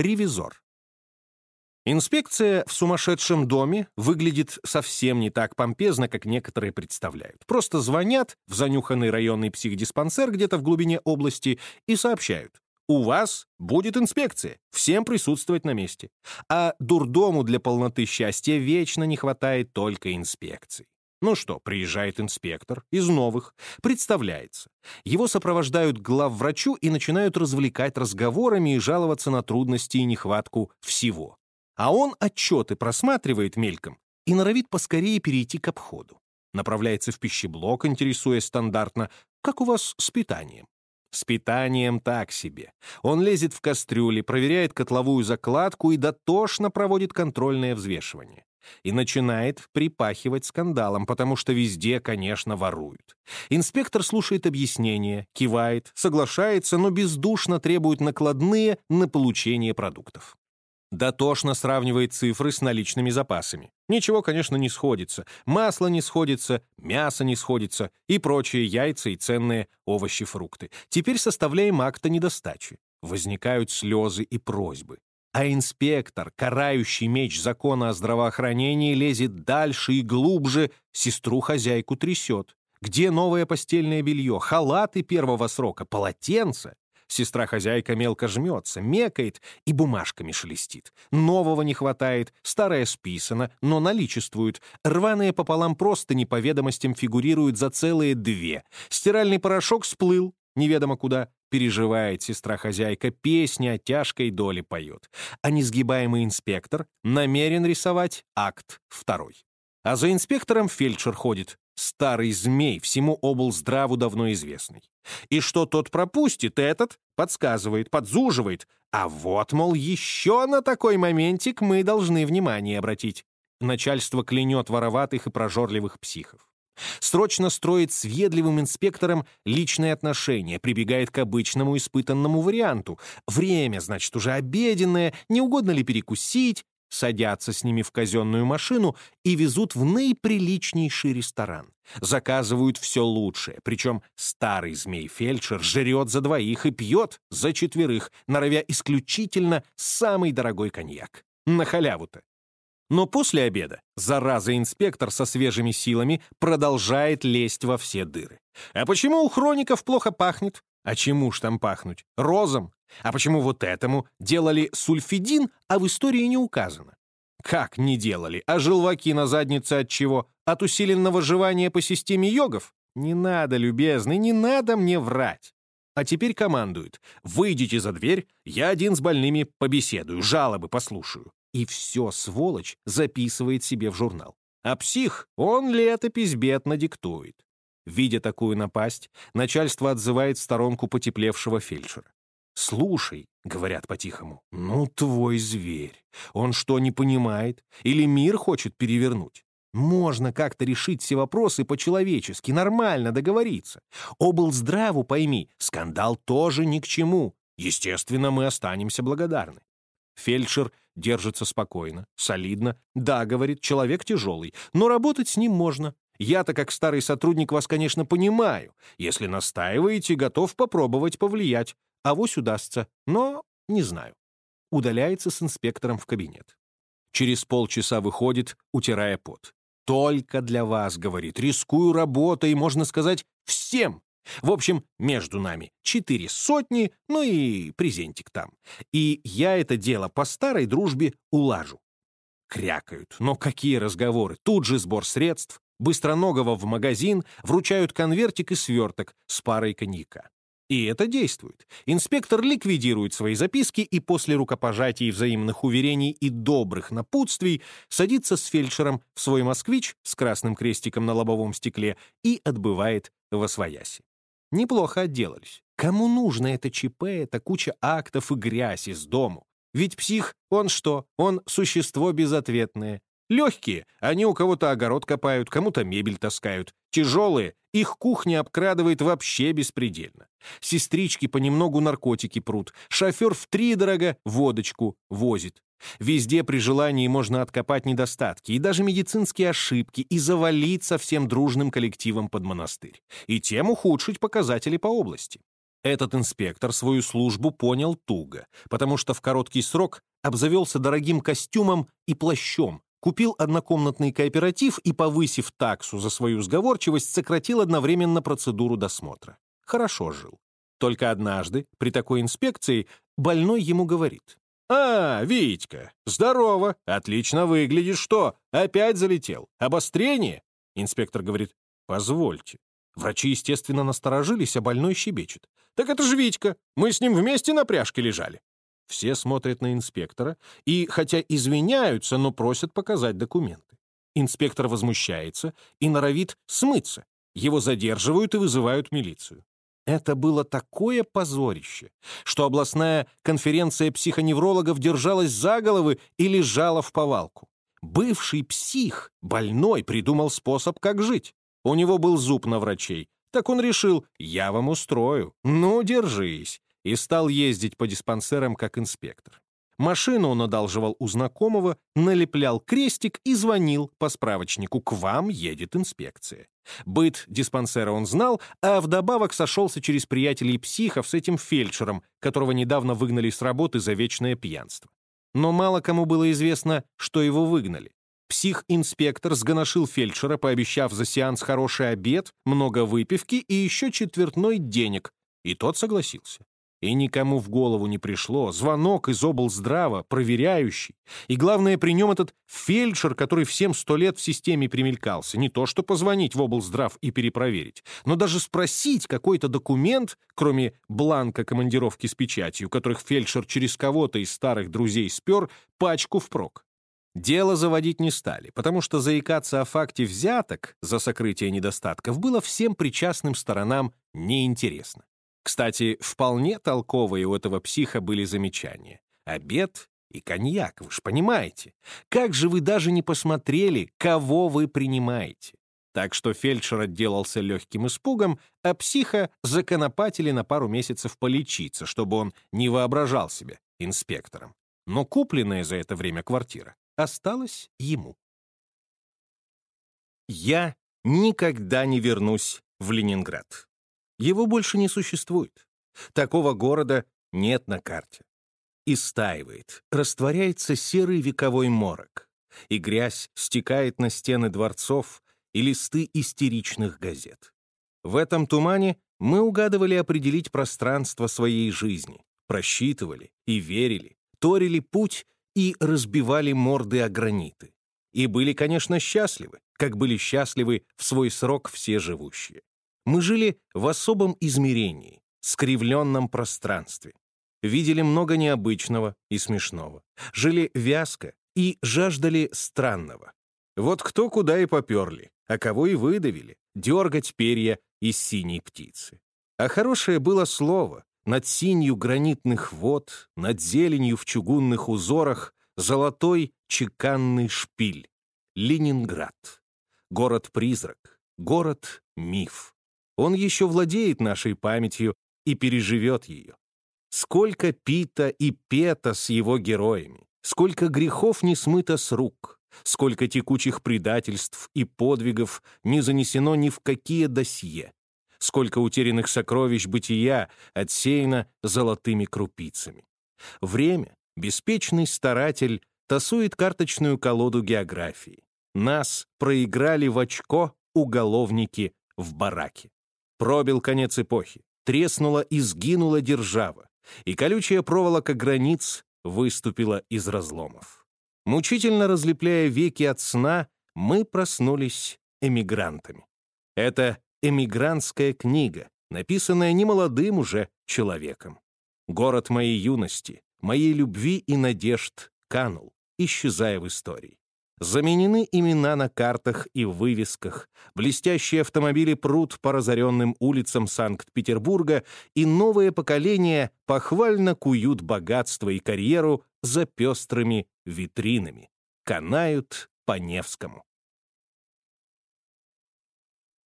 Ревизор. Инспекция в сумасшедшем доме выглядит совсем не так помпезно, как некоторые представляют. Просто звонят в занюханный районный психдиспансер где-то в глубине области и сообщают. У вас будет инспекция, всем присутствовать на месте. А дурдому для полноты счастья вечно не хватает только инспекций. Ну что, приезжает инспектор из новых, представляется. Его сопровождают главврачу и начинают развлекать разговорами и жаловаться на трудности и нехватку всего. А он отчеты просматривает мельком и норовит поскорее перейти к обходу. Направляется в пищеблок, интересуясь стандартно, как у вас с питанием. С питанием так себе. Он лезет в кастрюли, проверяет котловую закладку и дотошно проводит контрольное взвешивание. И начинает припахивать скандалом, потому что везде, конечно, воруют. Инспектор слушает объяснения, кивает, соглашается, но бездушно требует накладные на получение продуктов. Дотошно сравнивает цифры с наличными запасами. Ничего, конечно, не сходится. Масло не сходится, мясо не сходится и прочие яйца и ценные овощи, фрукты. Теперь составляем акт о недостаче. Возникают слезы и просьбы. А инспектор, карающий меч закона о здравоохранении, лезет дальше и глубже, сестру-хозяйку трясет. Где новое постельное белье, халаты первого срока, полотенца? Сестра-хозяйка мелко жмется, мекает и бумажками шелестит. Нового не хватает, старое списано, но наличествует. Рваные пополам просто не по ведомостям фигурируют за целые две. Стиральный порошок сплыл, неведомо куда. Переживает сестра-хозяйка, песни о тяжкой доле поет. А несгибаемый инспектор намерен рисовать акт второй. А за инспектором фельдшер ходит, старый змей, всему облздраву давно известный. И что тот пропустит, этот подсказывает, подзуживает. А вот, мол, еще на такой моментик мы должны внимание обратить. Начальство клянет вороватых и прожорливых психов. Срочно строит с ведливым инспектором личные отношения, прибегает к обычному испытанному варианту. Время, значит, уже обеденное, не угодно ли перекусить, садятся с ними в казенную машину и везут в наиприличнейший ресторан. Заказывают все лучшее, причем старый змей-фельдшер жрет за двоих и пьет за четверых, норовя исключительно самый дорогой коньяк. На халяву-то. Но после обеда зараза-инспектор со свежими силами продолжает лезть во все дыры. А почему у хроников плохо пахнет? А чему ж там пахнуть? Розом? А почему вот этому делали сульфидин, а в истории не указано? Как не делали? А желваки на заднице от чего? От усиленного жевания по системе йогов? Не надо, любезный, не надо мне врать. А теперь командует. Выйдите за дверь, я один с больными побеседую, жалобы послушаю. И все, сволочь, записывает себе в журнал. А псих, он летопись бед надиктует. Видя такую напасть, начальство отзывает в сторонку потеплевшего фельдшера. «Слушай», — говорят по-тихому, — «ну твой зверь. Он что, не понимает? Или мир хочет перевернуть? Можно как-то решить все вопросы по-человечески, нормально договориться. Облздраву пойми, скандал тоже ни к чему. Естественно, мы останемся благодарны». Фельдшер держится спокойно, солидно. «Да, — говорит, — человек тяжелый, но работать с ним можно. Я-то, как старый сотрудник, вас, конечно, понимаю. Если настаиваете, готов попробовать повлиять. Авось удастся, но не знаю. Удаляется с инспектором в кабинет. Через полчаса выходит, утирая пот. «Только для вас», — говорит, — «рискую работой, можно сказать, всем». В общем, между нами четыре сотни, ну и презентик там. И я это дело по старой дружбе улажу. Крякают. Но какие разговоры? Тут же сбор средств. Быстроногого в магазин вручают конвертик и сверток с парой коньяка. И это действует. Инспектор ликвидирует свои записки и после рукопожатий, взаимных уверений и добрых напутствий садится с фельдшером в свой москвич с красным крестиком на лобовом стекле и отбывает во свояси. Неплохо отделались. Кому нужно это ЧП, это куча актов и грязь из дому? Ведь псих, он что? Он существо безответное. Легкие, они у кого-то огород копают, кому-то мебель таскают. Тяжелые, их кухня обкрадывает вообще беспредельно. Сестрички понемногу наркотики прут. Шофер втридорого водочку возит. Везде при желании можно откопать недостатки и даже медицинские ошибки и завалить со всем дружным коллективом под монастырь. И тем ухудшить показатели по области. Этот инспектор свою службу понял туго, потому что в короткий срок обзавелся дорогим костюмом и плащом, купил однокомнатный кооператив и, повысив таксу за свою сговорчивость, сократил одновременно процедуру досмотра. Хорошо жил. Только однажды, при такой инспекции, больной ему говорит. «А, Витька, здорово, отлично выглядишь, что? Опять залетел? Обострение?» Инспектор говорит, «Позвольте». Врачи, естественно, насторожились, а больной щебечет. «Так это же Витька, мы с ним вместе на пряжке лежали». Все смотрят на инспектора и, хотя извиняются, но просят показать документы. Инспектор возмущается и норовит смыться. Его задерживают и вызывают милицию. Это было такое позорище, что областная конференция психоневрологов держалась за головы и лежала в повалку. Бывший псих, больной, придумал способ, как жить. У него был зуб на врачей. Так он решил, я вам устрою. Ну, держись и стал ездить по диспансерам как инспектор. Машину он одалживал у знакомого, налеплял крестик и звонил по справочнику «К вам едет инспекция». Быт диспансера он знал, а вдобавок сошелся через приятелей психов с этим фельдшером, которого недавно выгнали с работы за вечное пьянство. Но мало кому было известно, что его выгнали. Псих-инспектор сгоношил фельдшера, пообещав за сеанс хороший обед, много выпивки и еще четвертной денег, и тот согласился. И никому в голову не пришло. Звонок из облздрава, проверяющий. И главное, при нем этот фельдшер, который всем сто лет в системе примелькался. Не то что позвонить в облздрав и перепроверить, но даже спросить какой-то документ, кроме бланка командировки с печатью, которых фельдшер через кого-то из старых друзей спер, пачку впрок. Дело заводить не стали, потому что заикаться о факте взяток за сокрытие недостатков было всем причастным сторонам неинтересно. Кстати, вполне толковые у этого психа были замечания. Обед и коньяк, вы же понимаете. Как же вы даже не посмотрели, кого вы принимаете? Так что фельдшер отделался легким испугом, а психа законопатили на пару месяцев полечиться, чтобы он не воображал себя инспектором. Но купленная за это время квартира осталась ему. Я никогда не вернусь в Ленинград. Его больше не существует. Такого города нет на карте. Истаивает, растворяется серый вековой морок, и грязь стекает на стены дворцов и листы истеричных газет. В этом тумане мы угадывали определить пространство своей жизни, просчитывали и верили, торили путь и разбивали морды о граниты. И были, конечно, счастливы, как были счастливы в свой срок все живущие. Мы жили в особом измерении, скривленном пространстве. Видели много необычного и смешного. Жили вязко и жаждали странного. Вот кто куда и поперли, а кого и выдавили, дергать перья из синей птицы. А хорошее было слово. Над синью гранитных вод, над зеленью в чугунных узорах, золотой чеканный шпиль. Ленинград. Город-призрак, город-миф. Он еще владеет нашей памятью и переживет ее. Сколько пита и пета с его героями, сколько грехов не смыто с рук, сколько текучих предательств и подвигов не занесено ни в какие досье, сколько утерянных сокровищ бытия отсеяно золотыми крупицами. Время, беспечный старатель, тасует карточную колоду географии. Нас проиграли в очко уголовники в бараке. Пробил конец эпохи, треснула и сгинула держава, и колючая проволока границ выступила из разломов. Мучительно разлепляя веки от сна, мы проснулись эмигрантами. Это эмигрантская книга, написанная немолодым уже человеком. Город моей юности, моей любви и надежд канул, исчезая в истории. Заменены имена на картах и вывесках, блестящие автомобили прут по разоренным улицам Санкт-Петербурга, и новое поколение похвально куют богатство и карьеру за пестрыми витринами, канают по Невскому.